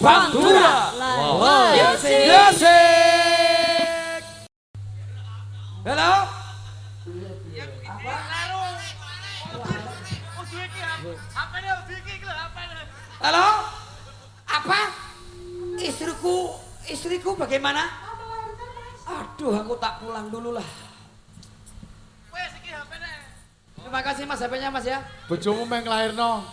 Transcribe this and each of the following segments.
Pantura. Halo? Apa? Halo? Apa? Istriku, istriku bagaimana? Aduh, aku tak pulang dulu lah. Terima kasih mas HP-nya mas ya. Bojomu meng lahirno.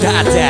God damn.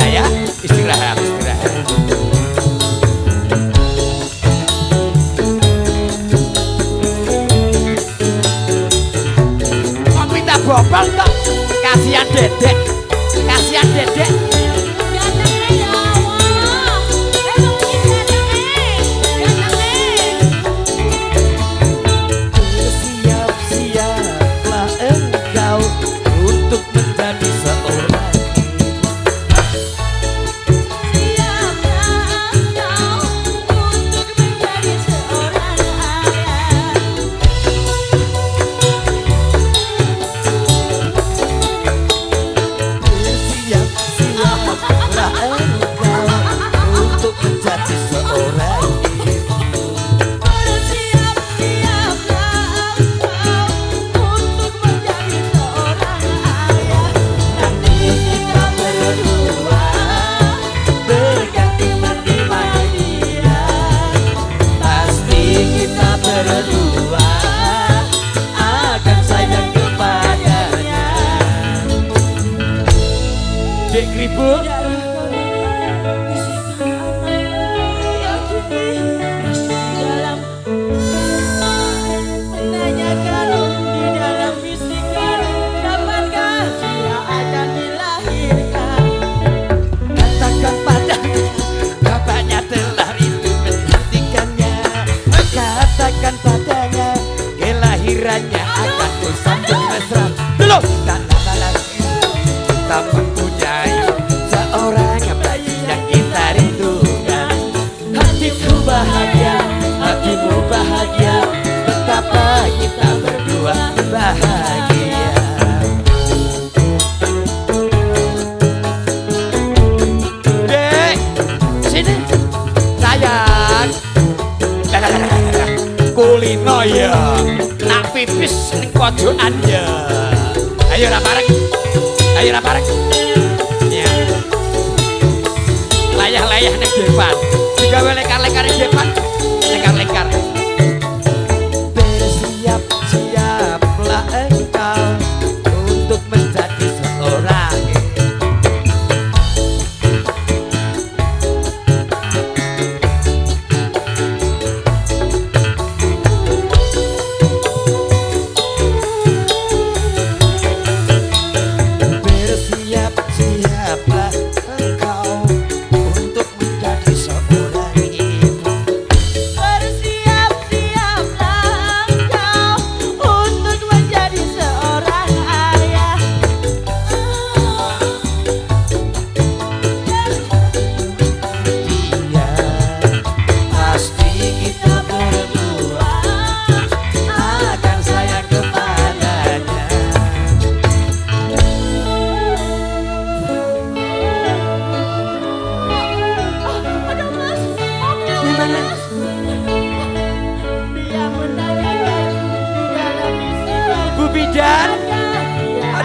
Dek keribuk kulino ya nak pipis ning pojokan ya ayo ra parek ayo ra parek ya layah-layah ning depan digawe lekar-lekar ning depan lekar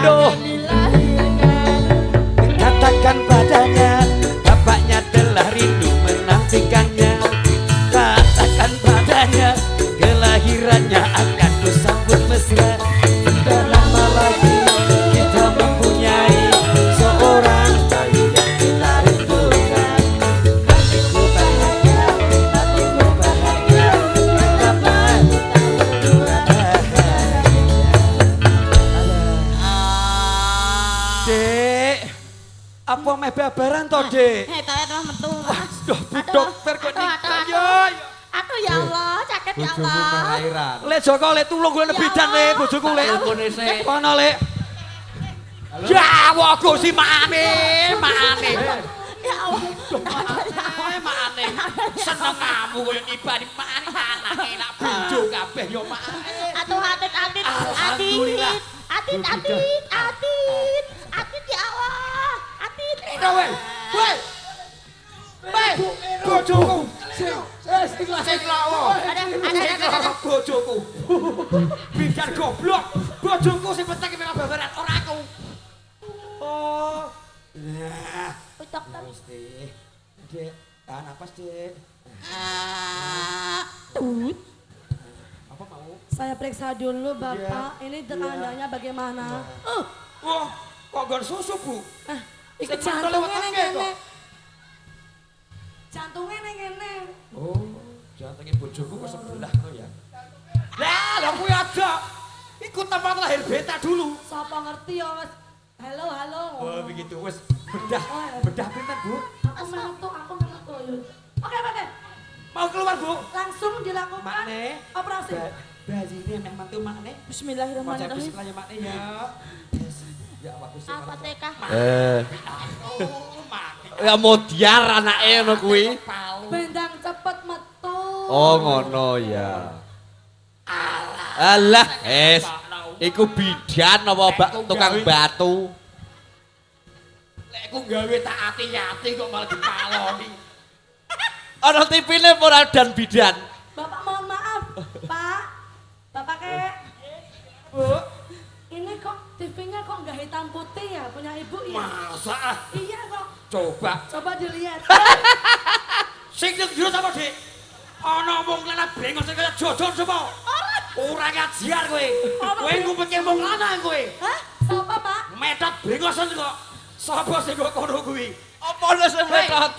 안. Apa meh babaran to, Dek? Eh, tanya teman metu. Duh, budok pergo Aduh, aduh, nikah aduh. yo. Aduh ya Allah, sakit ya Allah. Le Joko le tulung gue bidan le bojoku le. Kono le. Ya waku si maane, maane. Ya Allah. Eh maane. Seneng kamu koyo ibadi maane anake nak bojo kabeh yo maane. Aduh, atit, atit, atit, atit, atit, atit, Allah, Kowe. Kowe. Kowe. Bojoku. Wes ikhlas ikhlas. Ada, ada, ada, ada. bojoku. Bidan goblok. Bojoku sing penting iki memang babaran ora aku. Oh. Nah, dokter. mesti. Dek, tahan napas, Dek. Tut. Apa mau? Saya periksa dulu Bapak, ini tandanya bagaimana? Oh, Wah, kok gon susu, Bu? ah, mantul jantungnya neng ngene. Jantungnya neng ngene. Oh, jantungnya bojoku kok sebelah to ya. Lah, lho kuwi ada. Iku tempat lahir beta dulu. Siapa ngerti ya mas? Halo, halo. Oh, begitu. Wes bedah. Bedah pinten, Bu? Aku menutup, aku menutup. Oke, oke. Mau keluar, Bu? Langsung dilakukan Makne. operasi. Ba bayi ini memang mantu makne. Mau Bismillahirrahmanirrahim. bismillah ya Eh, ya mau diar anake ngono kuwi. Bendang cepet metu. Oh, ngono ya. Alah, es. Iku bidan apa bak tukang batu? Lek ku gawe tak ati-ati kok malah dipaloni. Ana tipine ora dan bidan. Bapak mohon maaf, Pak. Bapak kek. Bu, Ini kok TV-nya kok nggak hitam putih ya punya ibu ya? masa ah? Iya kok. Coba. Coba dilihat. Sing ning jero apa, Dik? Ana wong lanang brengos sing kaya jojon sapa? Ora ngajiar kowe. Kowe ngumpetke wong lanang kowe. Hah? Siapa Pak? Metot brengosen kok. Sapa sing kok kono kuwi? Apa ana sing metot?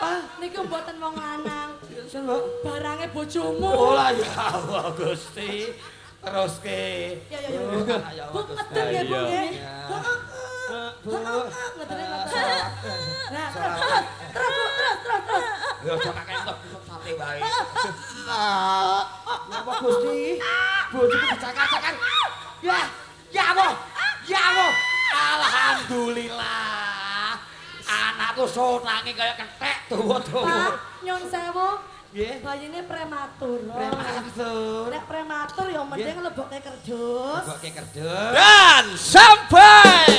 Pak, niku mboten wong lanang. Sapa? Barangnya bojomu. Oh lah ya Allah Gusti. Terus ke. Ya ya ya. Bu ya Bu ya. Bu. Ngeden ngeden. Nah, terus terus terus terus terus. Ya aja kakek entuk sate wae. Apa Gusti? Bojoku dicakak-cakak. Ya, ya apa? Ya apa? Alhamdulillah. Anakku sonange kaya kethek tuwa-tuwa. Pak, nyon sewu. Nggih. Bayine prematur. Prematur. Nek prematur ya mending lebokke kerdus. Kok kerdus. Dan sampai